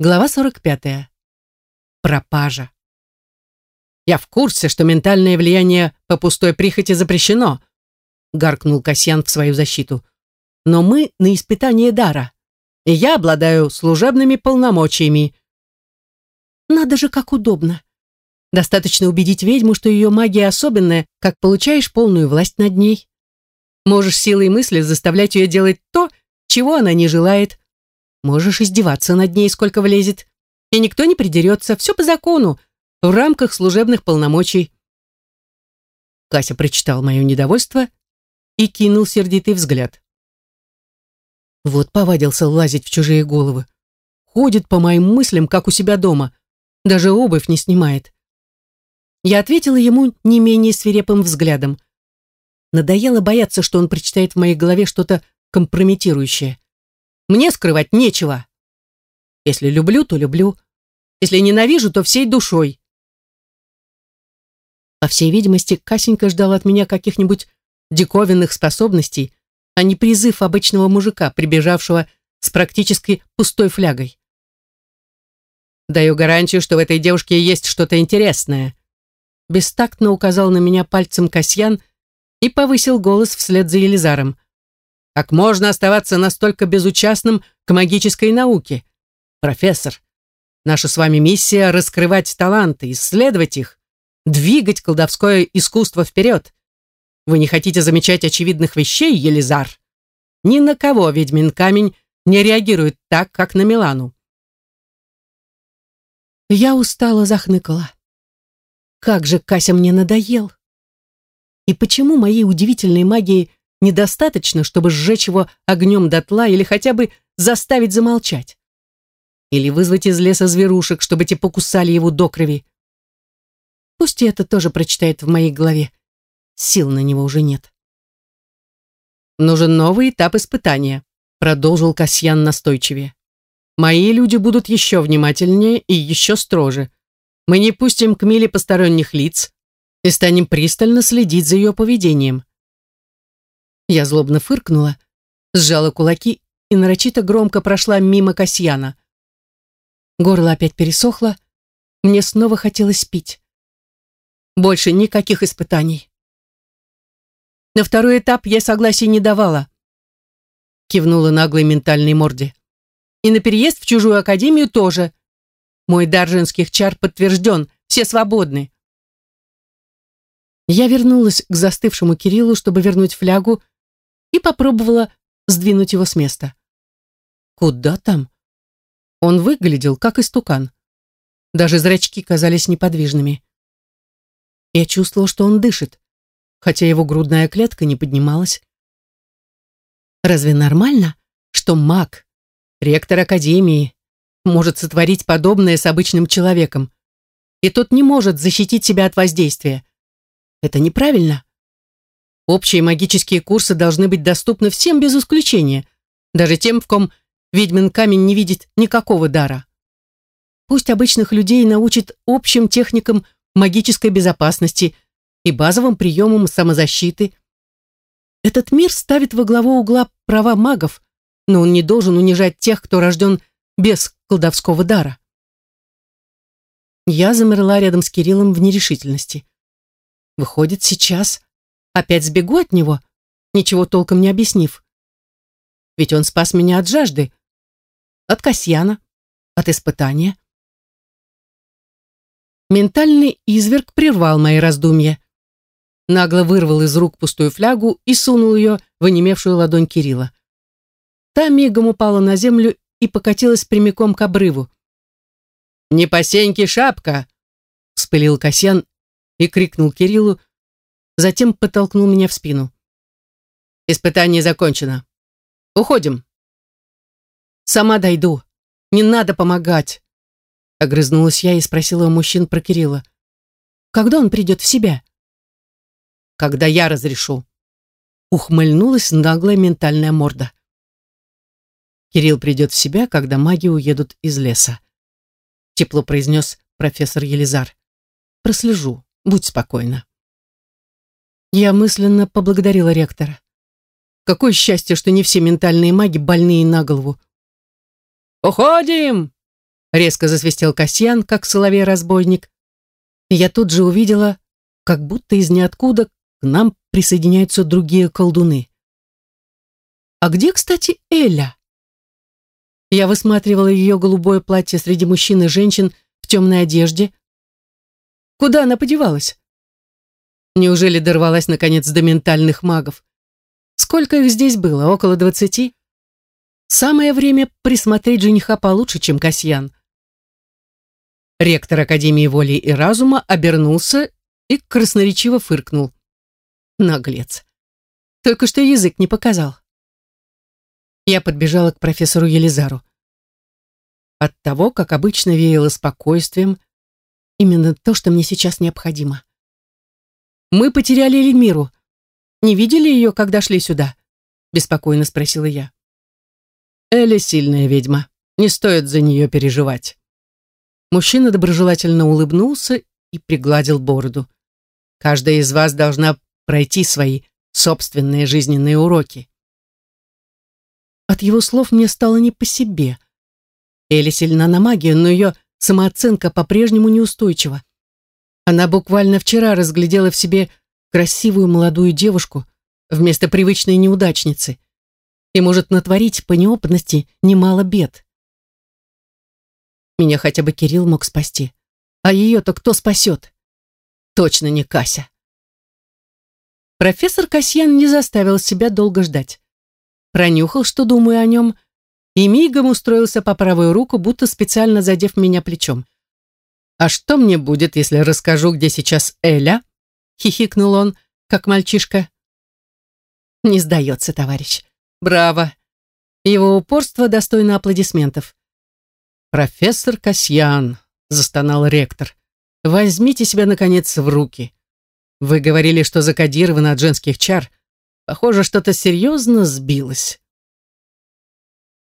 Глава 45. Пропажа. «Я в курсе, что ментальное влияние по пустой прихоти запрещено», гаркнул Касьян в свою защиту. «Но мы на испытании дара, и я обладаю служебными полномочиями». «Надо же, как удобно. Достаточно убедить ведьму, что ее магия особенная, как получаешь полную власть над ней. Можешь силой мысли заставлять ее делать то, чего она не желает, Можешь издеваться над ней, сколько влезет. И никто не придерется, все по закону, в рамках служебных полномочий. Кася прочитал мое недовольство и кинул сердитый взгляд. Вот повадился лазить в чужие головы. Ходит по моим мыслям, как у себя дома. Даже обувь не снимает. Я ответила ему не менее свирепым взглядом. Надоело бояться, что он прочитает в моей голове что-то компрометирующее. Мне скрывать нечего. Если люблю, то люблю. Если ненавижу, то всей душой. По всей видимости, Касенька ждал от меня каких-нибудь диковинных способностей, а не призыв обычного мужика, прибежавшего с практически пустой флягой. Даю гарантию, что в этой девушке есть что-то интересное. Бестактно указал на меня пальцем Касьян и повысил голос вслед за Елизаром. Как можно оставаться настолько безучастным к магической науке? Профессор, наша с вами миссия — раскрывать таланты, исследовать их, двигать колдовское искусство вперед. Вы не хотите замечать очевидных вещей, Елизар? Ни на кого ведьмин камень не реагирует так, как на Милану. Я устало захныкала. Как же Кася мне надоел. И почему моей удивительной магии недостаточно, чтобы сжечь его огнем дотла или хотя бы заставить замолчать. Или вызвать из леса зверушек, чтобы те покусали его до крови. Пусть и это тоже прочитает в моей голове. Сил на него уже нет. «Нужен новый этап испытания», — продолжил Касьян настойчивее. «Мои люди будут еще внимательнее и еще строже. Мы не пустим к Миле посторонних лиц и станем пристально следить за ее поведением. Я злобно фыркнула, сжала кулаки и нарочито громко прошла мимо Касьяна. Горло опять пересохло, мне снова хотелось пить. Больше никаких испытаний. На второй этап я согласия не давала. Кивнула наглой ментальной морде. И на переезд в чужую академию тоже. Мой дар женских чар подтвержден, все свободны. Я вернулась к застывшему Кириллу, чтобы вернуть флягу, и попробовала сдвинуть его с места. Куда там? Он выглядел как истукан. Даже зрачки казались неподвижными. Я чувствовала, что он дышит, хотя его грудная клетка не поднималась. Разве нормально, что маг, ректор академии, может сотворить подобное с обычным человеком, и тот не может защитить себя от воздействия? Это неправильно. Общие магические курсы должны быть доступны всем без исключения, даже тем, в ком ведьмин камень не видит никакого дара. Пусть обычных людей научит общим техникам магической безопасности и базовым приемам самозащиты. Этот мир ставит во главу угла права магов, но он не должен унижать тех, кто рожден без колдовского дара. Я замерла рядом с Кириллом в нерешительности. Выходит, сейчас Опять сбегу от него, ничего толком не объяснив. Ведь он спас меня от жажды, от Касьяна, от испытания. Ментальный изверг прервал мои раздумья. Нагло вырвал из рук пустую флягу и сунул ее в онемевшую ладонь Кирилла. Та мигом упала на землю и покатилась прямиком к обрыву. «Не по сеньке шапка!» — вспылил Касьян и крикнул Кириллу, затем подтолкнул меня в спину. «Испытание закончено. Уходим». «Сама дойду. Не надо помогать», — огрызнулась я и спросила у мужчин про Кирилла. «Когда он придет в себя?» «Когда я разрешу», — ухмыльнулась наглая ментальная морда. «Кирилл придет в себя, когда маги уедут из леса», — тепло произнес профессор Елизар. «Прослежу. Будь спокойна». Я мысленно поблагодарила ректора. Какое счастье, что не все ментальные маги больные на голову. «Уходим!» резко засвистел Касьян, как соловей-разбойник. И я тут же увидела, как будто из ниоткуда к нам присоединяются другие колдуны. А где, кстати, Эля? Я высматривала ее голубое платье среди мужчин и женщин в темной одежде. Куда она подевалась? Неужели дорвалась, наконец, до ментальных магов? Сколько их здесь было? Около двадцати? Самое время присмотреть жениха получше, чем Касьян. Ректор Академии воли и разума обернулся и красноречиво фыркнул. Наглец. Только что язык не показал. Я подбежала к профессору Елизару. От того, как обычно веяло спокойствием, именно то, что мне сейчас необходимо. «Мы потеряли Эльмиру. Не видели ее, когда шли сюда?» беспокойно спросила я. «Эля сильная ведьма. Не стоит за нее переживать». Мужчина доброжелательно улыбнулся и пригладил бороду. «Каждая из вас должна пройти свои собственные жизненные уроки. От его слов мне стало не по себе. Элли сильна на магию, но ее самооценка по-прежнему неустойчива. Она буквально вчера разглядела в себе красивую молодую девушку вместо привычной неудачницы и может натворить по неопытности немало бед. Меня хотя бы Кирилл мог спасти. А ее-то кто спасет? Точно не Кася. Профессор Касьян не заставил себя долго ждать пронюхал, что думаю о нем, и мигом устроился по правую руку, будто специально задев меня плечом. «А что мне будет, если расскажу, где сейчас Эля?» — хихикнул он, как мальчишка. «Не сдается, товарищ. Браво!» Его упорство достойно аплодисментов. «Профессор Касьян», — застонал ректор, — «возьмите себя, наконец, в руки. Вы говорили, что закодировано от женских чар, Похоже, что-то серьезно сбилось.